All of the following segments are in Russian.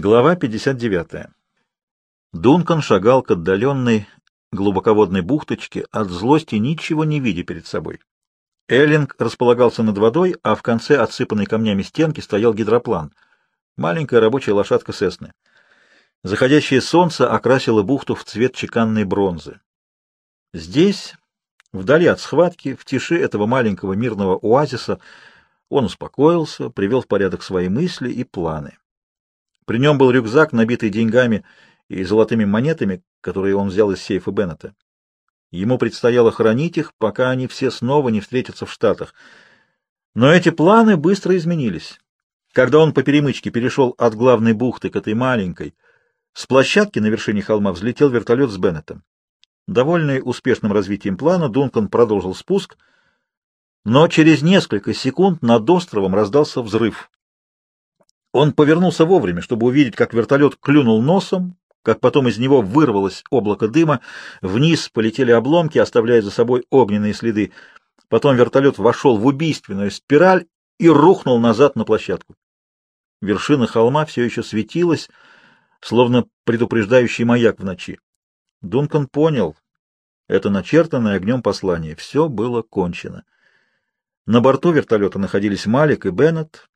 Глава 59. Дункан шагал к отдаленной глубоководной бухточке, от злости ничего не видя перед собой. Эллинг располагался над водой, а в конце отсыпанной камнями стенки стоял гидроплан, маленькая рабочая лошадка Сесны. Заходящее солнце окрасило бухту в цвет чеканной бронзы. Здесь, вдали от схватки, в тиши этого маленького мирного оазиса, он успокоился, привел в порядок свои мысли и планы. При нем был рюкзак, набитый деньгами и золотыми монетами, которые он взял из сейфа Беннета. Ему предстояло хранить их, пока они все снова не встретятся в Штатах. Но эти планы быстро изменились. Когда он по перемычке перешел от главной бухты к этой маленькой, с площадки на вершине холма взлетел вертолет с Беннетом. Довольный успешным развитием плана, Дункан продолжил спуск, но через несколько секунд над островом раздался взрыв. Он повернулся вовремя, чтобы увидеть, как вертолет клюнул носом, как потом из него вырвалось облако дыма, вниз полетели обломки, оставляя за собой огненные следы. Потом вертолет вошел в убийственную спираль и рухнул назад на площадку. Вершина холма все еще светилась, словно предупреждающий маяк в ночи. Дункан понял, это начертанное огнем послание. Все было кончено. На борту вертолета находились Малик и Беннет,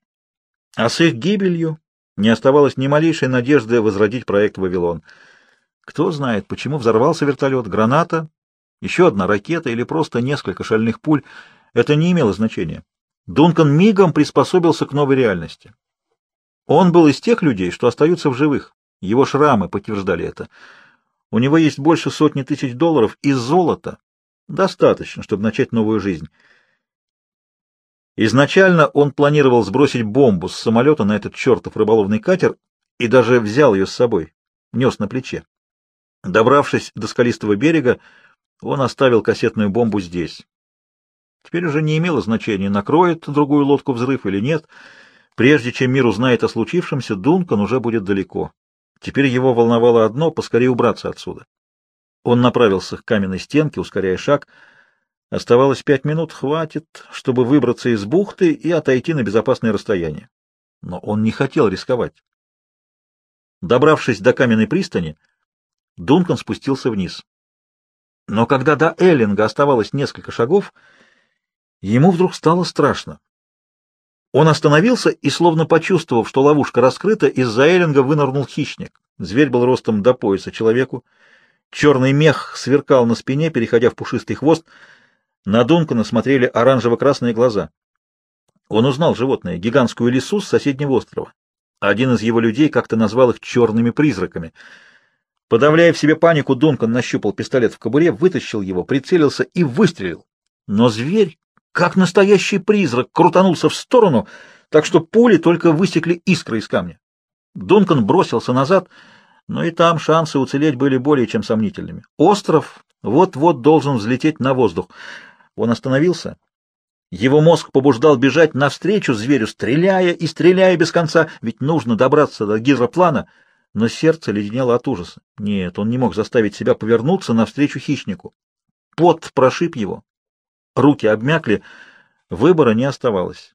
а с их гибелью не оставалось ни малейшей надежды возродить проект «Вавилон». Кто знает, почему взорвался вертолет, граната, еще одна ракета или просто несколько шальных пуль. Это не имело значения. Дункан мигом приспособился к новой реальности. Он был из тех людей, что остаются в живых. Его шрамы подтверждали это. У него есть больше сотни тысяч долларов и золота. Достаточно, чтобы начать новую жизнь. Изначально он планировал сбросить бомбу с самолета на этот чертов рыболовный катер и даже взял ее с собой, нес на плече. Добравшись до скалистого берега, он оставил кассетную бомбу здесь. Теперь уже не имело значения, накроет другую лодку взрыв или нет. Прежде чем мир узнает о случившемся, Дункан уже будет далеко. Теперь его волновало одно — поскорее убраться отсюда. Он направился к каменной стенке, ускоряя шаг — Оставалось пять минут, хватит, чтобы выбраться из бухты и отойти на безопасное расстояние. Но он не хотел рисковать. Добравшись до каменной пристани, Дункан спустился вниз. Но когда до Эллинга оставалось несколько шагов, ему вдруг стало страшно. Он остановился и, словно почувствовав, что ловушка раскрыта, из-за Эллинга вынырнул хищник. Зверь был ростом до пояса человеку. Черный мех сверкал на спине, переходя в пушистый хвост — на Дункана смотрели оранжево-красные глаза. Он узнал животное, гигантскую лису с соседнего острова. Один из его людей как-то назвал их черными призраками. Подавляя в себе панику, Дункан нащупал пистолет в кобуре, вытащил его, прицелился и выстрелил. Но зверь, как настоящий призрак, крутанулся в сторону, так что пули только высекли искры из камня. Дункан бросился назад, но и там шансы уцелеть были более чем сомнительными. Остров вот-вот должен взлететь на воздух. Он остановился. Его мозг побуждал бежать навстречу зверю, стреляя и стреляя без конца, ведь нужно добраться до гидроплана, но сердце леденело от ужаса. Нет, он не мог заставить себя повернуться навстречу хищнику. Пот прошиб его. Руки обмякли, выбора не оставалось.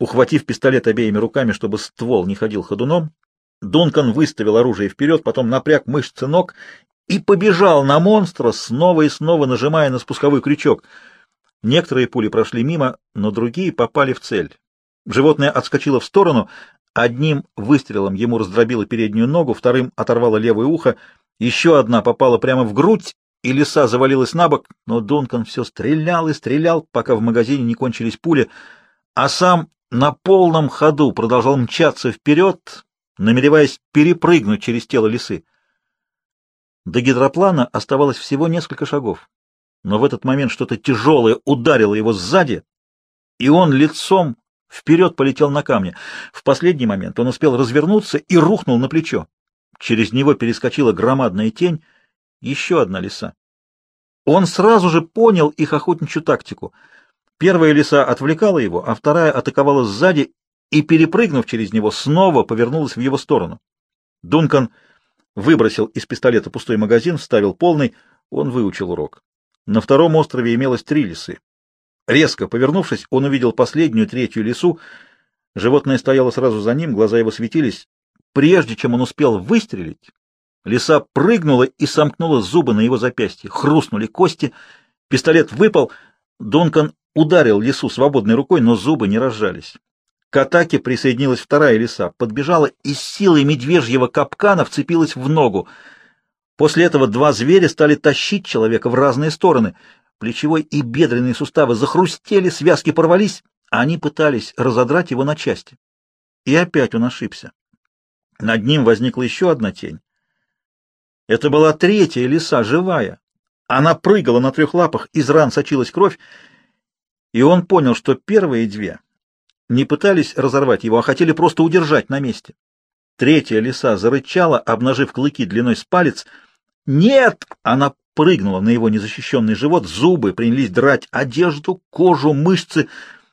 Ухватив пистолет обеими руками, чтобы ствол не ходил ходуном, Дункан выставил оружие вперед, потом напряг мышцы ног и побежал на монстра, снова и снова нажимая на спусковой крючок. Некоторые пули прошли мимо, но другие попали в цель. Животное отскочило в сторону, одним выстрелом ему раздробило переднюю ногу, вторым оторвало левое ухо, еще одна попала прямо в грудь, и лиса завалилась на бок, но Дункан все стрелял и стрелял, пока в магазине не кончились пули, а сам на полном ходу продолжал мчаться вперед, намереваясь перепрыгнуть через тело лисы. До гидроплана оставалось всего несколько шагов, но в этот момент что-то тяжелое ударило его сзади, и он лицом вперед полетел на камни. В последний момент он успел развернуться и рухнул на плечо. Через него перескочила громадная тень, еще одна лиса. Он сразу же понял их охотничью тактику. Первая лиса отвлекала его, а вторая атаковала сзади и, перепрыгнув через него, снова повернулась в его сторону. Дункан выбросил из пистолета пустой магазин, вставил полный, он выучил урок. На втором острове имелось три лисы. Резко повернувшись, он увидел последнюю, третью лису. Животное стояло сразу за ним, глаза его светились. прежде чем он успел выстрелить, лиса прыгнула и сомкнула зубы на его запястье. Хрустнули кости, пистолет выпал. Дункан ударил лису свободной рукой, но зубы не разжались. К атаке присоединилась вторая лиса, подбежала и силой медвежьего капкана вцепилась в ногу. После этого два зверя стали тащить человека в разные стороны. Плечевой и бедренные суставы захрустели, связки порвались, а они пытались разодрать его на части. И опять он ошибся. Над ним возникла еще одна тень. Это была третья лиса, живая. Она прыгала на трех лапах, из ран сочилась кровь, и он понял, что первые две не пытались разорвать его, а хотели просто удержать на месте. Третья лиса зарычала, обнажив клыки длиной с палец. «Нет!» — она прыгнула на его незащищенный живот, зубы принялись драть одежду, кожу, мышцы,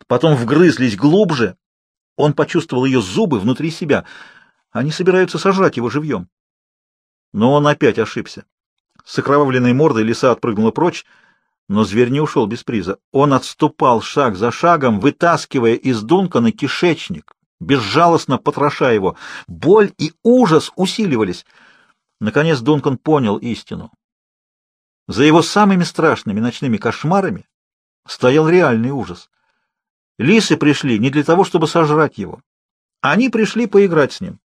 потом вгрызлись глубже. Он почувствовал ее зубы внутри себя. Они собираются сожрать его живьем. Но он опять ошибся. С окровавленной мордой лиса отпрыгнула прочь, но зверь не ушел без приза. Он отступал шаг за шагом, вытаскивая из Дункана кишечник, безжалостно потроша его. Боль и ужас усиливались. Наконец Дункан понял истину. За его самыми страшными ночными кошмарами стоял реальный ужас. Лисы пришли не для того, чтобы сожрать его. Они пришли поиграть с ним.